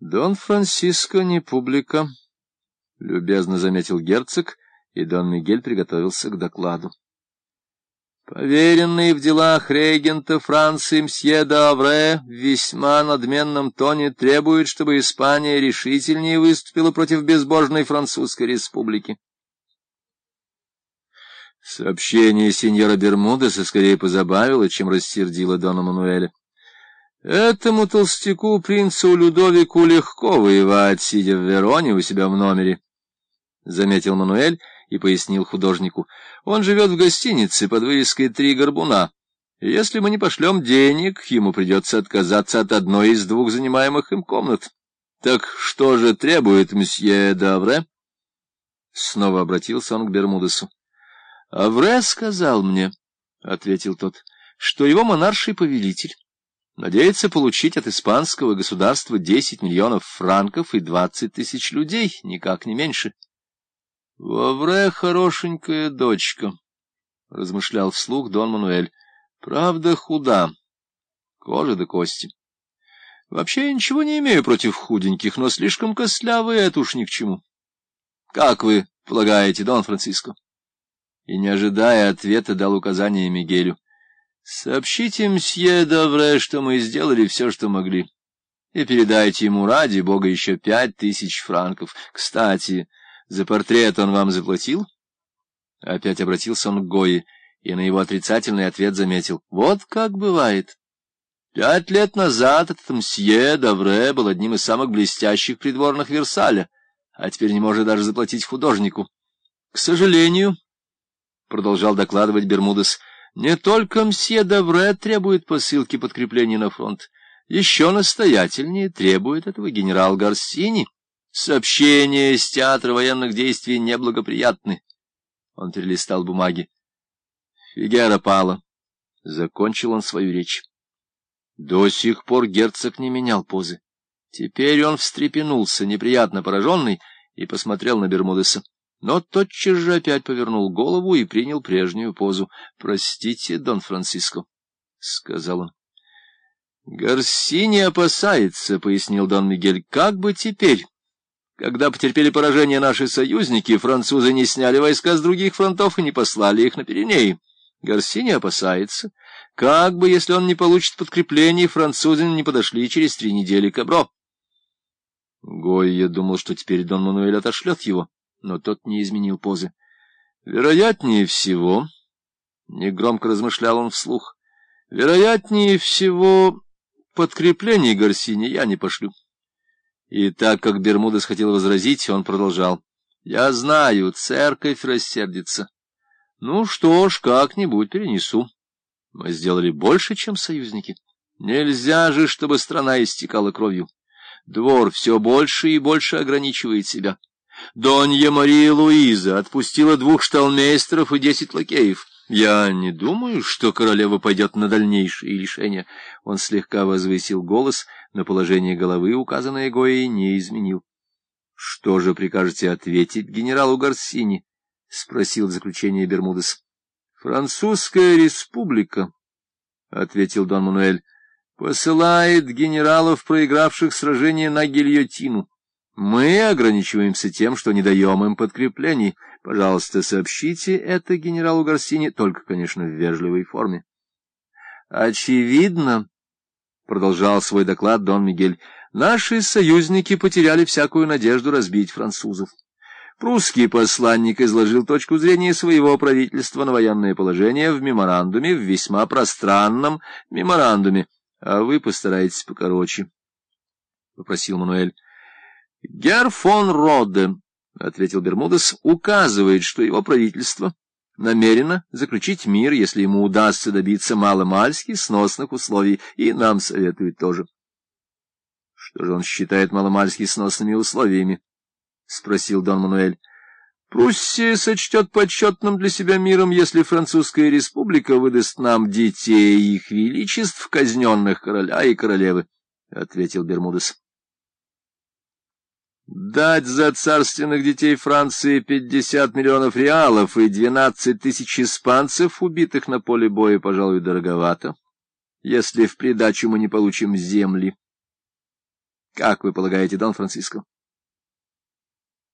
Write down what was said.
Дон Франциско не публика, — любезно заметил герцог, и Дон Мигель приготовился к докладу. Поверенный в делах регента Франции мсье Давре в весьма надменном тоне требует, чтобы Испания решительнее выступила против безбожной Французской республики. Сообщение сеньора Бермудеса скорее позабавило, чем рассердило Дона Мануэля. Этому толстяку, принцу Людовику, легко воевать, сидя в Вероне у себя в номере, — заметил Мануэль и пояснил художнику. Он живет в гостинице под вывеской «Три горбуна». если мы не пошлем денег, ему придется отказаться от одной из двух занимаемых им комнат. Так что же требует мсье Давре? Снова обратился он к Бермудесу. — Авре сказал мне, — ответил тот, — что его монарший повелитель надеется получить от испанского государства десять миллионов франков и двадцать тысяч людей, никак не меньше. — Вовре хорошенькая дочка, — размышлял вслух Дон Мануэль. — Правда худа, кожа до кости. Вообще я ничего не имею против худеньких, но слишком костлявые это уж ни к чему. Как вы полагаете, Дон Франциско? И, не ожидая ответа, дал указание Мигелю. Сообщите мсье Давре, что мы сделали все, что могли. И передайте ему ради бога еще пять тысяч франков. Кстати, за портрет он вам заплатил? Опять обратился он к Гои, и на его отрицательный ответ заметил. Вот как бывает. Пять лет назад этот мсье Давре был одним из самых блестящих придворных Версаля, а теперь не может даже заплатить художнику. — К сожалению, — продолжал докладывать Бермудес, — не только мсье Давре требует посылки подкреплений на фронт, еще настоятельнее требует этого генерал Гарсини. Сообщения из театра военных действий неблагоприятны. Он перелистал бумаги. Фигера пала. Закончил он свою речь. До сих пор герцог не менял позы. Теперь он встрепенулся, неприятно пораженный, и посмотрел на Бермудеса но тотчас же опять повернул голову и принял прежнюю позу. — Простите, Дон Франциско, — сказал он. — Гарсини опасается, — пояснил Дон Мигель, — как бы теперь, когда потерпели поражение наши союзники, французы не сняли войска с других фронтов и не послали их на Пиренеи. Гарсини опасается, как бы, если он не получит подкреплений, французы не подошли через три недели к Эбро. Гойя думал, что теперь Дон Мануэль отошлет его но тот не изменил позы. Вероятнее всего, — негромко размышлял он вслух, — вероятнее всего, подкреплений Гарсини я не пошлю. И так как Бермудес хотел возразить, он продолжал. — Я знаю, церковь рассердится. Ну что ж, как-нибудь перенесу. Мы сделали больше, чем союзники. Нельзя же, чтобы страна истекала кровью. Двор все больше и больше ограничивает себя. Донья Мария Луиза отпустила двух шталмейстеров и десять лакеев. Я не думаю, что королева пойдет на дальнейшие решения. Он слегка возвысил голос, но положение головы, указанное Гоей, не изменил. — Что же прикажете ответить генералу Гарсини? — спросил в заключение Бермудес. — Французская республика, — ответил Дон Мануэль, — посылает генералов, проигравших сражение на гильотину. Мы ограничиваемся тем, что не даем им подкреплений. Пожалуйста, сообщите это генералу Гарсини, только, конечно, в вежливой форме. Очевидно, — продолжал свой доклад Дон Мигель, — наши союзники потеряли всякую надежду разбить французов. Прусский посланник изложил точку зрения своего правительства на военное положение в меморандуме, в весьма пространном меморандуме. А вы постарайтесь покороче, — попросил Мануэль. — Герр фон Роде, — ответил Бермудес, — указывает, что его правительство намерено заключить мир, если ему удастся добиться маломальски сносных условий, и нам советует тоже. — Что же он считает маломальски сносными условиями? — спросил Дон Мануэль. — Пруссия сочтет почетным для себя миром, если Французская республика выдаст нам детей их величеств, казненных короля и королевы, — ответил Бермудес. Дать за царственных детей Франции пятьдесят миллионов реалов и двенадцать тысяч испанцев, убитых на поле боя, пожалуй, дороговато, если в придачу мы не получим земли. Как вы полагаете, Дон Франциско?